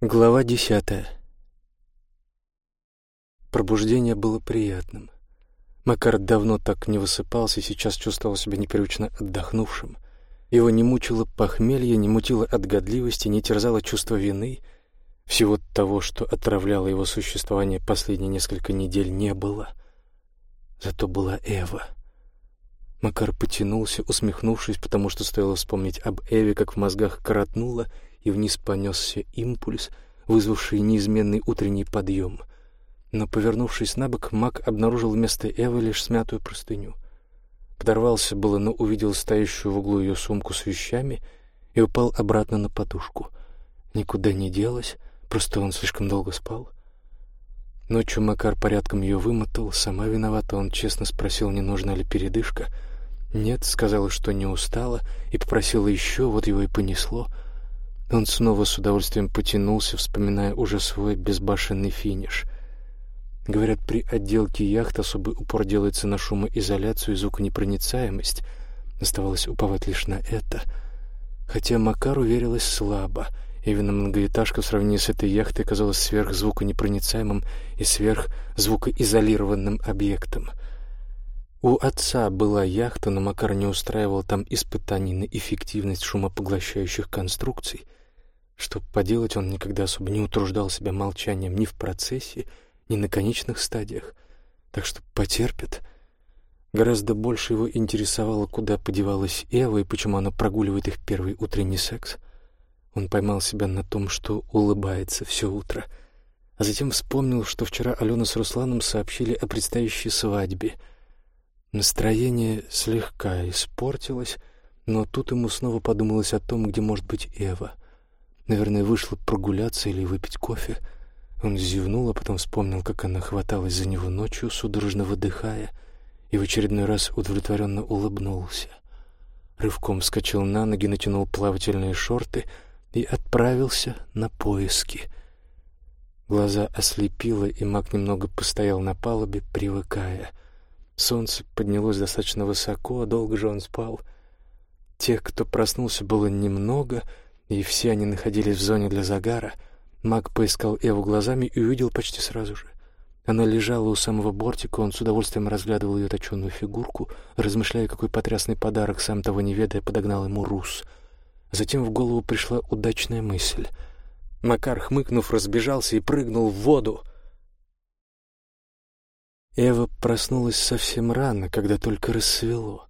Глава десятая. Пробуждение было приятным. Макар давно так не высыпался и сейчас чувствовал себя непривычно отдохнувшим. Его не мучило похмелье, не мутило от годливости, не терзало чувство вины. Всего того, что отравляло его существование последние несколько недель, не было. Зато была Эва. Макар потянулся, усмехнувшись, потому что стоило вспомнить об Эве, как в мозгах коротнуло — и вниз понесся импульс, вызвавший неизменный утренний подъем. Но, повернувшись на бок, маг обнаружил вместо Эвы лишь смятую простыню. Подорвался было, но увидел стоящую в углу ее сумку с вещами и упал обратно на подушку. Никуда не делась, просто он слишком долго спал. Ночью Макар порядком ее вымотал, сама виновата, он честно спросил, не нужна ли передышка. Нет, сказала, что не устала, и попросила еще, вот его и понесло — он снова с удовольствием потянулся, вспоминая уже свой безбашенный финиш. Говорят, при отделке яхт особый упор делается на шумоизоляцию и звуконепроницаемость. Оставалось уповать лишь на это. Хотя Макар уверилась слабо. Именно многоэтажка в сравнении с этой яхтой казалась сверхзвуконепроницаемым и сверхзвукоизолированным объектом. У отца была яхта, но Макар не устраивал там испытаний на эффективность шумопоглощающих конструкций — что поделать, он никогда особо не утруждал себя молчанием ни в процессе, ни на конечных стадиях, так что потерпит. Гораздо больше его интересовало, куда подевалась Эва и почему она прогуливает их первый утренний секс. Он поймал себя на том, что улыбается все утро, а затем вспомнил, что вчера Алена с Русланом сообщили о предстоящей свадьбе. Настроение слегка испортилось, но тут ему снова подумалось о том, где может быть Эва — Наверное, вышла прогуляться или выпить кофе. Он зевнул, а потом вспомнил, как она хваталась за него ночью, судорожно выдыхая, и в очередной раз удовлетворенно улыбнулся. Рывком вскочил на ноги, натянул плавательные шорты и отправился на поиски. Глаза ослепило, и маг немного постоял на палубе, привыкая. Солнце поднялось достаточно высоко, а долго же он спал. Тех, кто проснулся, было немного — и все они находились в зоне для загара. Маг поискал Эву глазами и увидел почти сразу же. Она лежала у самого бортика, он с удовольствием разглядывал ее точенную фигурку, размышляя, какой потрясный подарок, сам того не ведая, подогнал ему Рус. Затем в голову пришла удачная мысль. Макар, хмыкнув, разбежался и прыгнул в воду. Эва проснулась совсем рано, когда только рассвело.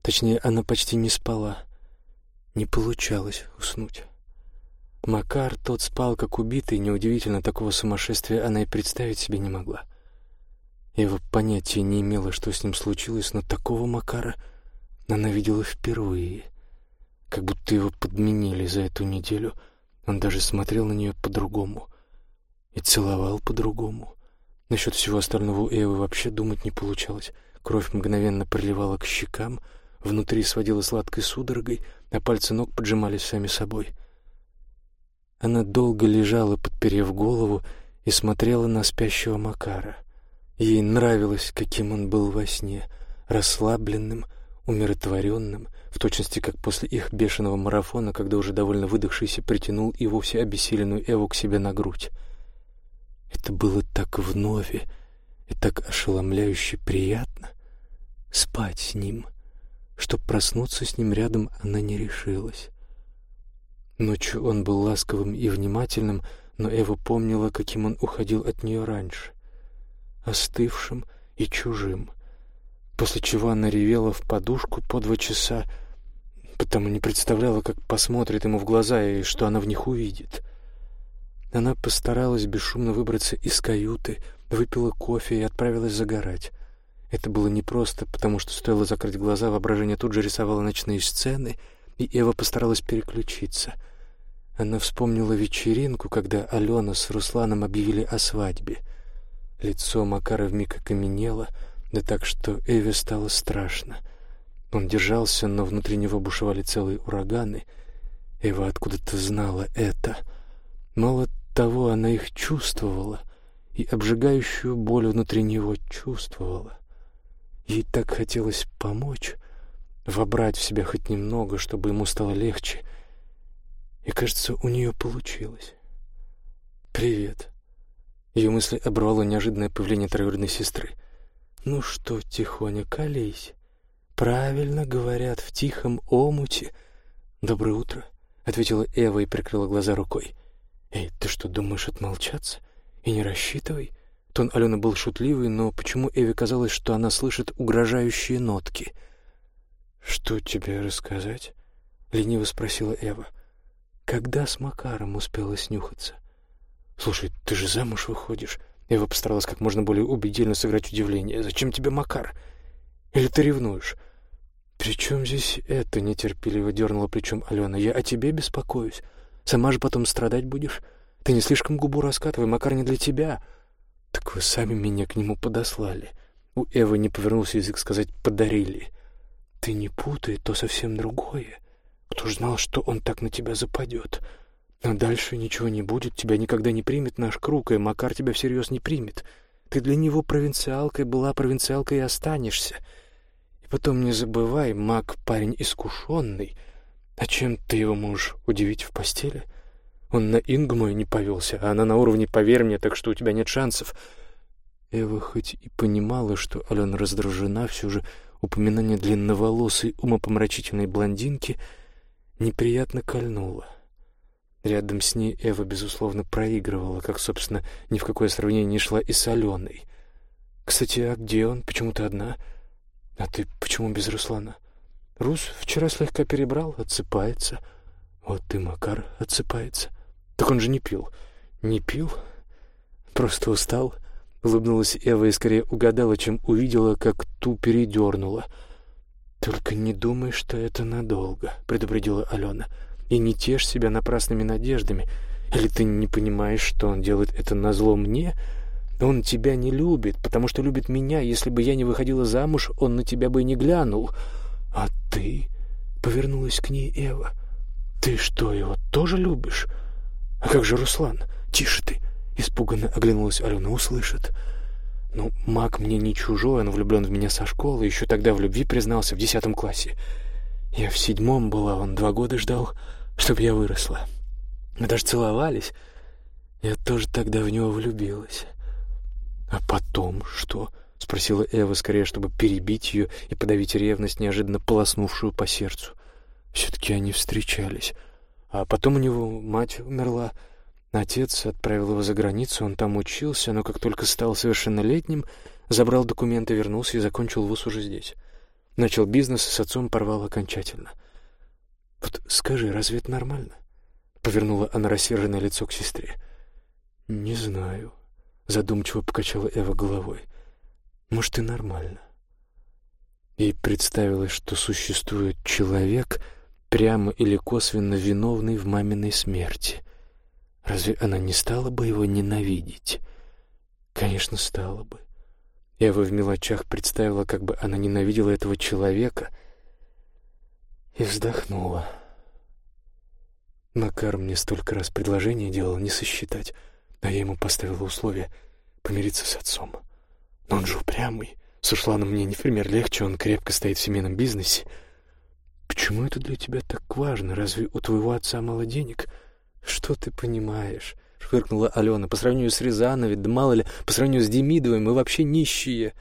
Точнее, она почти не спала. Не получалось уснуть. Макар тот спал как убитый, неудивительно, такого сумасшествия она и представить себе не могла. Ева понятия не имела, что с ним случилось, но такого Макара она видела впервые. Как будто его подменили за эту неделю. Он даже смотрел на нее по-другому и целовал по-другому. Насчет всего остального у Эвы вообще думать не получалось. Кровь мгновенно приливала к щекам — Внутри сводила сладкой судорогой, а пальцы ног поджимались сами собой. Она долго лежала, подперев голову, и смотрела на спящего Макара. Ей нравилось, каким он был во сне, расслабленным, умиротворенным, в точности как после их бешеного марафона, когда уже довольно выдохшийся притянул и вовсе обессиленную Эву к себе на грудь. Это было так вновь и так ошеломляюще приятно спать с ним — Чтоб проснуться с ним рядом, она не решилась. Ночью он был ласковым и внимательным, но Эва помнила, каким он уходил от нее раньше. Остывшим и чужим. После чего она ревела в подушку по два часа, потому не представляла, как посмотрит ему в глаза и что она в них увидит. Она постаралась бесшумно выбраться из каюты, выпила кофе и отправилась загорать. Это было непросто, потому что стоило закрыть глаза, воображение тут же рисовало ночные сцены, и Эва постаралась переключиться. Она вспомнила вечеринку, когда Алена с Русланом объявили о свадьбе. Лицо Макара вмиг окаменело, да так, что Эве стало страшно. Он держался, но внутри него бушевали целые ураганы. Эва откуда-то знала это. Мало того, она их чувствовала, и обжигающую боль внутри него чувствовала. Ей так хотелось помочь, вобрать в себя хоть немного, чтобы ему стало легче. И, кажется, у нее получилось. «Привет». Ее мысли оборвало неожиданное появление троюродной сестры. «Ну что, тихоня, колись. Правильно говорят, в тихом омуте. Доброе утро», — ответила Эва и прикрыла глаза рукой. «Эй, ты что, думаешь отмолчаться? И не рассчитывай». Тон Алены был шутливый, но почему Эве казалось, что она слышит угрожающие нотки? «Что тебе рассказать?» — лениво спросила Эва. «Когда с Макаром успела снюхаться?» «Слушай, ты же замуж выходишь?» Эва постаралась как можно более убедительно сыграть удивление. «Зачем тебе Макар? Или ты ревнуешь?» «При чем здесь это?» — нетерпеливо дернула плечом Алена. «Я о тебе беспокоюсь. Сама же потом страдать будешь. Ты не слишком губу раскатывай, Макар не для тебя». «Так вы сами меня к нему подослали». У Эвы не повернулся язык сказать «подарили». «Ты не путай, то совсем другое. Кто ж знал, что он так на тебя западет?» Но дальше ничего не будет, тебя никогда не примет наш круг, и Макар тебя всерьез не примет. Ты для него провинциалкой была, провинциалкой и останешься. И потом не забывай, Мак парень искушенный. А чем ты его можешь удивить в постели? Он на Ингу мою не повелся, а она на уровне «поверь мне», так что у тебя нет шансов. Эва хоть и понимала, что Алена раздражена, все же упоминание длинноволосой умопомрачительной блондинки неприятно кольнуло. Рядом с ней Эва, безусловно, проигрывала, как, собственно, ни в какое сравнение не шла и с Аленой. «Кстати, а где он? Почему ты одна? А ты почему без Руслана?» «Рус вчера слегка перебрал, отсыпается. Вот ты, Макар, отсыпается. Так он же не пил». «Не пил? Просто устал?» Улыбнулась Эва и скорее угадала, чем увидела, как ту передернула. «Только не думай, что это надолго», — предупредила Алена. И не тешь себя напрасными надеждами. Или ты не понимаешь, что он делает это назло мне? Он тебя не любит, потому что любит меня. Если бы я не выходила замуж, он на тебя бы не глянул. А ты...» — повернулась к ней Эва. «Ты что, его тоже любишь? А как же Руслан? Тише ты!» — испуганно оглянулась Алена. «Услышит». «Ну, маг мне не чужой, он влюблен в меня со школы, еще тогда в любви признался в десятом классе. Я в седьмом была, он два года ждал, чтобы я выросла. Мы даже целовались. Я тоже тогда в него влюбилась. А потом что? — спросила Эва, скорее, чтобы перебить ее и подавить ревность, неожиданно полоснувшую по сердцу. Все-таки они встречались. А потом у него мать умерла. Отец отправил его за границу, он там учился, но как только стал совершеннолетним, забрал документы, вернулся и закончил вуз уже здесь. Начал бизнес, с отцом порвал окончательно — «Вот скажи, разве это нормально?» Повернула она рассерженное лицо к сестре. «Не знаю», — задумчиво покачала Эва головой. «Может, и нормально». Ей представилось, что существует человек, прямо или косвенно виновный в маминой смерти. Разве она не стала бы его ненавидеть? Конечно, стала бы. Эва в мелочах представила, как бы она ненавидела этого человека — и вздохнула. Макар мне столько раз предложение делал не сосчитать, а я ему поставила условие помириться с отцом. Но он же упрямый. С Ушланом мне не пример легче, он крепко стоит в семейном бизнесе. Почему это для тебя так важно? Разве у твоего отца мало денег? Что ты понимаешь? Фыркнула Алена. По сравнению с Рязановой, да мало ли, по сравнению с Демидовой, мы вообще нищие.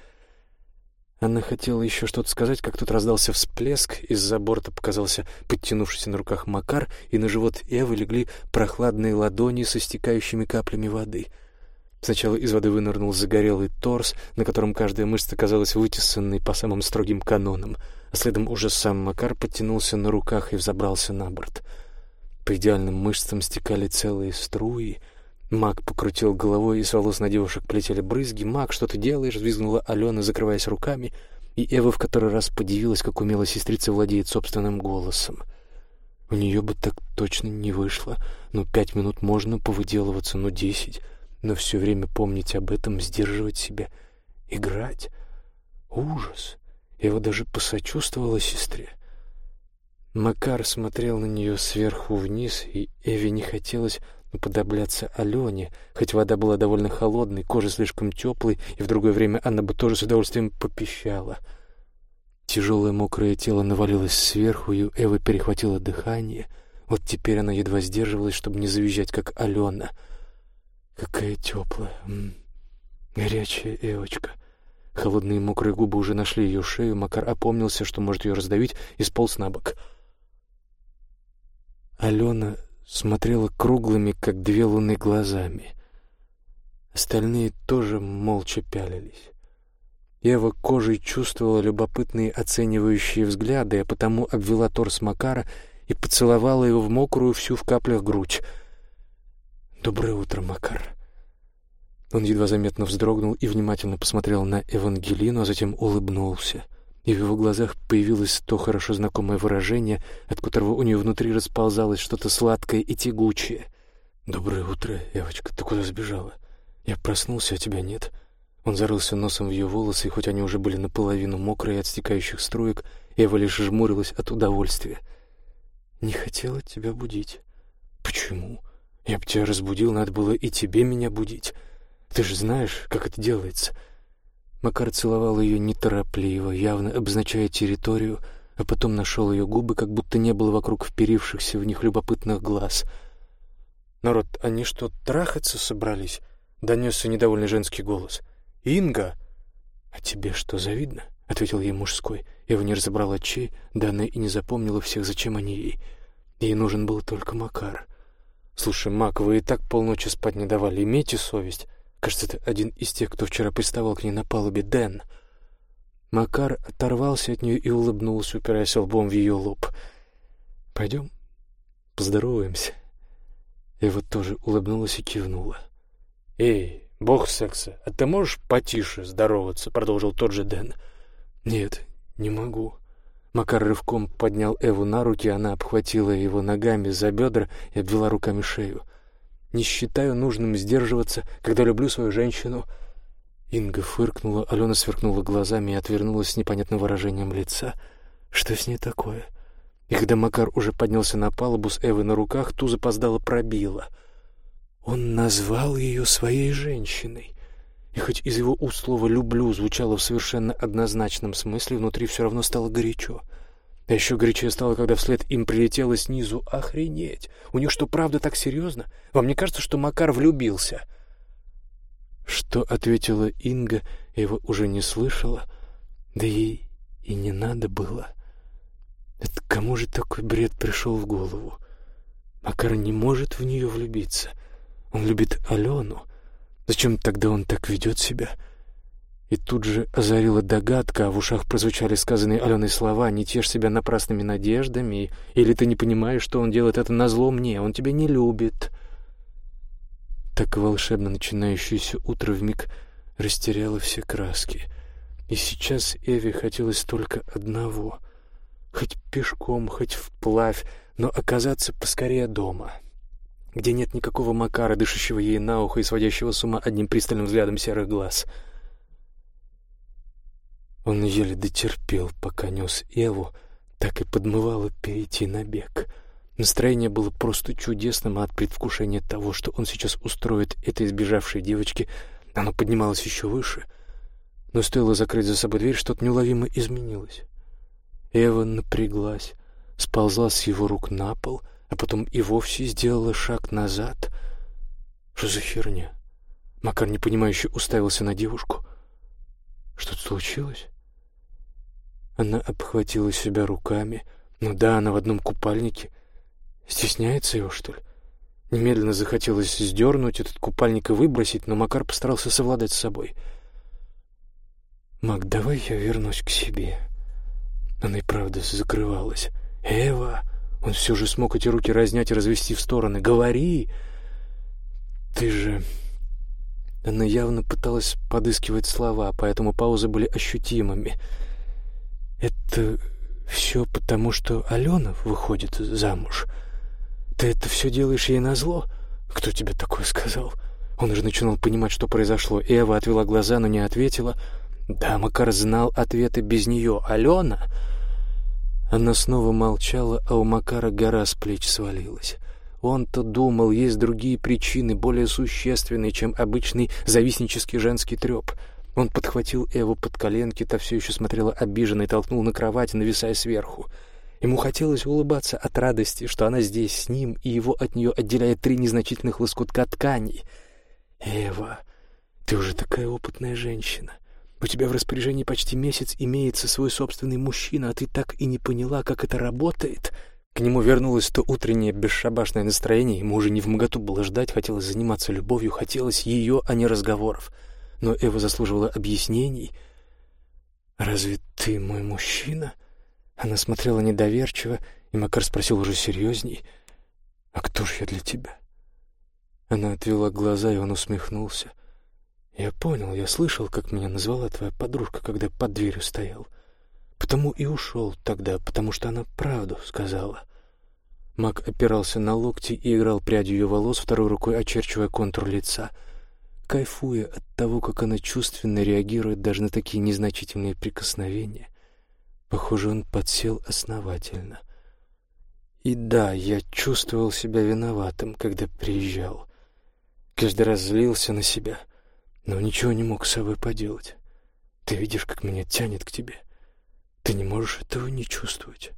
Она хотела еще что-то сказать, как тут раздался всплеск, из-за борта показался подтянувшийся на руках Макар, и на живот Эвы легли прохладные ладони со стекающими каплями воды. Сначала из воды вынырнул загорелый торс, на котором каждая мышца казалась вытесанной по самым строгим канонам, а следом уже сам Макар подтянулся на руках и взобрался на борт. По идеальным мышцам стекали целые струи — Мак покрутил головой, и с волос на девушек полетели брызги. «Мак, что ты делаешь?» — взвизгнула Алена, закрываясь руками. И Эва в который раз подивилась, как умело сестрица владеет собственным голосом. У нее бы так точно не вышло. Ну, пять минут можно повыделываться, ну, десять. Но все время помнить об этом, сдерживать себя, играть. Ужас! Эва даже посочувствовала сестре. Макар смотрел на нее сверху вниз, и Эве не хотелось уподобляться Алене, хоть вода была довольно холодной, кожа слишком теплой, и в другое время она бы тоже с удовольствием попищала. Тяжелое мокрое тело навалилось сверху, и Эва перехватила дыхание. Вот теперь она едва сдерживалась, чтобы не завизжать, как Алена. Какая теплая, горячая Эвочка. Холодные мокрые губы уже нашли ее шею. Макар опомнился, что может ее раздавить, и сполз на бок. Алена смотрела круглыми, как две луны, глазами. Остальные тоже молча пялились. Ева кожей чувствовала любопытные оценивающие взгляды, а потому обвела торс Макара и поцеловала его в мокрую всю в каплях грудь. «Доброе утро, Макар». Он едва заметно вздрогнул и внимательно посмотрел на Евангелину, а затем улыбнулся. И в его глазах появилось то хорошо знакомое выражение, от которого у нее внутри расползалось что-то сладкое и тягучее. «Доброе утро, Евочка, ты куда сбежала? Я проснулся, а тебя нет». Он зарылся носом в ее волосы, и хоть они уже были наполовину мокрые от стекающих струек, Эва лишь жмурилась от удовольствия. «Не хотела тебя будить». «Почему? Я бы тебя разбудил, надо было и тебе меня будить. Ты же знаешь, как это делается». Макар целовал ее неторопливо, явно обозначая территорию, а потом нашел ее губы, как будто не было вокруг вперившихся в них любопытных глаз. «Народ, они что, трахаться собрались?» — донесся недовольный женский голос. «Инга!» «А тебе что, завидно?» — ответил ей мужской. Ева не разобрала чей, да она и не запомнила всех, зачем они ей. Ей нужен был только Макар. «Слушай, Мак, вы и так полночи спать не давали. Имейте совесть. Кажется, это один из тех, кто вчера приставал к ней на палубе, Дэн». Макар оторвался от нее и улыбнулся, упираясь лбом в ее лоб. «Пойдем, поздороваемся». Ева тоже улыбнулась и кивнула. «Эй, «Бог секса, а ты можешь потише здороваться?» — продолжил тот же Дэн. «Нет, не могу». Макар рывком поднял Эву на руки, она обхватила его ногами за бедра и обвела руками шею. «Не считаю нужным сдерживаться, когда люблю свою женщину». Инга фыркнула, Алена сверкнула глазами и отвернулась с непонятным выражением лица. «Что с ней такое?» И когда Макар уже поднялся на палубу с Эвой на руках, ту запоздало пробила — он назвал ее своей женщиной. И хоть из его уст слово «люблю» звучало в совершенно однозначном смысле, внутри все равно стало горячо. А еще горячее стало, когда вслед им прилетело снизу «Охренеть! У них что, правда так серьезно? Вам не кажется, что Макар влюбился?» Что ответила Инга, его уже не слышала, да ей и не надо было. Это кому же такой бред пришел в голову? Макар не может в нее влюбиться — он любит Алену. Зачем тогда он так ведет себя? И тут же озарила догадка, а в ушах прозвучали сказанные Аленой слова «Не тешь себя напрасными надеждами» или «Ты не понимаешь, что он делает это назло мне, он тебя не любит». Так волшебно начинающееся утро вмиг растеряло все краски. И сейчас Эве хотелось только одного — хоть пешком, хоть вплавь, но оказаться поскорее дома — где нет никакого Макара, дышащего ей на ухо и сводящего с ума одним пристальным взглядом серых глаз. Он еле дотерпел, пока нес Эву, так и подмывало перейти на бег. Настроение было просто чудесным, а от предвкушения того, что он сейчас устроит этой избежавшей девочке, оно поднималось еще выше. Но стоило закрыть за собой дверь, что-то неуловимо изменилось. Эва напряглась, сползла с его рук на пол — а потом и вовсе сделала шаг назад. Что за херня? Макар непонимающе уставился на девушку. Что-то случилось? Она обхватила себя руками. Ну да, она в одном купальнике. Стесняется его, что ли? Немедленно захотелось сдернуть этот купальник и выбросить, но Макар постарался совладать с собой. «Мак, давай я вернусь к себе». Она и правда закрывалась. «Эва!» Он все же смог эти руки разнять и развести в стороны. «Говори!» «Ты же...» Она явно пыталась подыскивать слова, поэтому паузы были ощутимыми. «Это все потому, что Алена выходит замуж. Ты это все делаешь ей назло? Кто тебе такое сказал?» Он уже начинал понимать, что произошло. Эва отвела глаза, но не ответила. Да, Макар знал ответы без нее. «Алена...» Она снова молчала, а у Макара гора с плеч свалилась. Он-то думал, есть другие причины, более существенные, чем обычный завистнический женский треп. Он подхватил Эву под коленки, та все еще смотрела обиженно и толкнул на кровать, нависая сверху. Ему хотелось улыбаться от радости, что она здесь с ним, и его от нее отделяет три незначительных лоскутка ткани. Эва, ты уже такая опытная женщина. У тебя в распоряжении почти месяц имеется свой собственный мужчина, а ты так и не поняла, как это работает. К нему вернулось то утреннее бесшабашное настроение, ему уже не в моготу было ждать, хотелось заниматься любовью, хотелось ее, а не разговоров. Но Эва заслуживала объяснений. «Разве ты мой мужчина?» Она смотрела недоверчиво, и Макар спросил уже серьезней. «А кто ж я для тебя?» Она отвела глаза, и он усмехнулся. «Я понял, я слышал, как меня назвала твоя подружка, когда под дверью стоял. Потому и ушел тогда, потому что она правду сказала». Мак опирался на локти и играл прядью ее волос, второй рукой очерчивая контур лица, кайфуя от того, как она чувственно реагирует даже на такие незначительные прикосновения. Похоже, он подсел основательно. И да, я чувствовал себя виноватым, когда приезжал. Каждый раз злился на себя, но ничего не мог с собой поделать. Ты видишь, как меня тянет к тебе. Ты не можешь этого не чувствовать.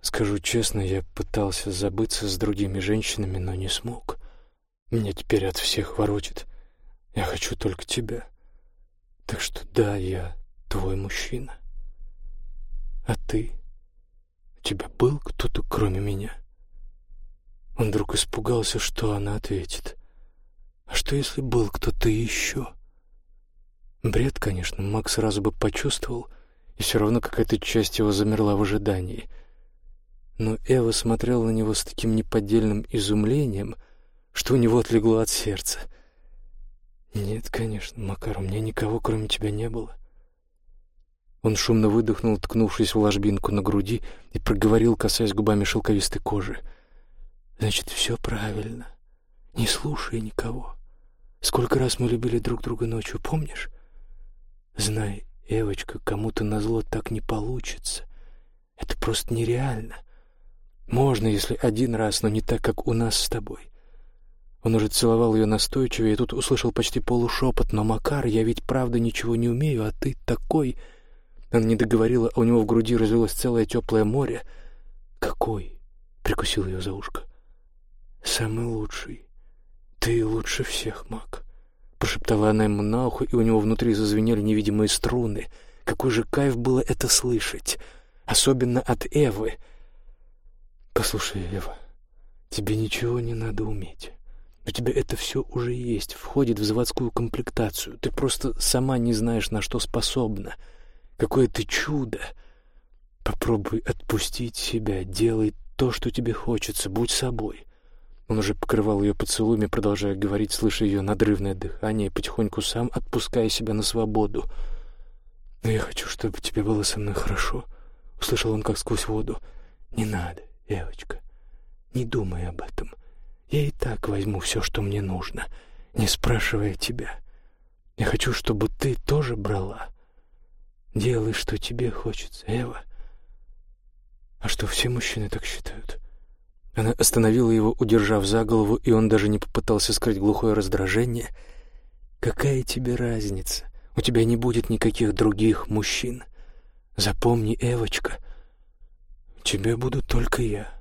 Скажу честно, я пытался забыться с другими женщинами, но не смог. Меня теперь от всех воротит. Я хочу только тебя. Так что да, я твой мужчина. А ты? У тебя был кто-то, кроме меня? Он вдруг испугался, что она ответит. А что, если был кто-то еще? Бред, конечно, Макс сразу бы почувствовал, и все равно какая-то часть его замерла в ожидании. Но Эва смотрела на него с таким неподдельным изумлением, что у него отлегло от сердца. «Нет, конечно, Макар, у меня никого, кроме тебя, не было. Он шумно выдохнул, ткнувшись в ложбинку на груди, и проговорил, касаясь губами шелковистой кожи. «Значит, все правильно. Не слушай никого. Сколько раз мы любили друг друга ночью, помнишь? Знай, Эвочка, кому-то назло так не получится. Это просто нереально. Можно, если один раз, но не так, как у нас с тобой. Он уже целовал ее настойчивее, и тут услышал почти полушепот, «Но, Макар, я ведь правда ничего не умею, а ты такой...» Она не договорила, а у него в груди развелось целое теплое море. «Какой?» — прикусил ее за ушко. «Самый лучший. Ты лучше всех, Мак», — прошептала она ему на ухо, и у него внутри зазвенели невидимые струны. Какой же кайф было это слышать, особенно от Эвы. «Послушай, Эва, тебе ничего не надо уметь». У тебя это все уже есть, входит в заводскую комплектацию. Ты просто сама не знаешь, на что способна. Какое ты чудо! Попробуй отпустить себя, делай то, что тебе хочется, будь собой. Он уже покрывал ее поцелуями, продолжая говорить, слыша ее надрывное дыхание, потихоньку сам отпуская себя на свободу. «Но я хочу, чтобы тебе было со мной хорошо», — услышал он как сквозь воду. «Не надо, девочка, не думай об этом. Я и так возьму все, что мне нужно, не спрашивая тебя. Я хочу, чтобы ты тоже брала. Делай, что тебе хочется, Эва. А что, все мужчины так считают? Она остановила его, удержав за голову, и он даже не попытался скрыть глухое раздражение. Какая тебе разница? У тебя не будет никаких других мужчин. Запомни, Эвочка, у тебя буду только я.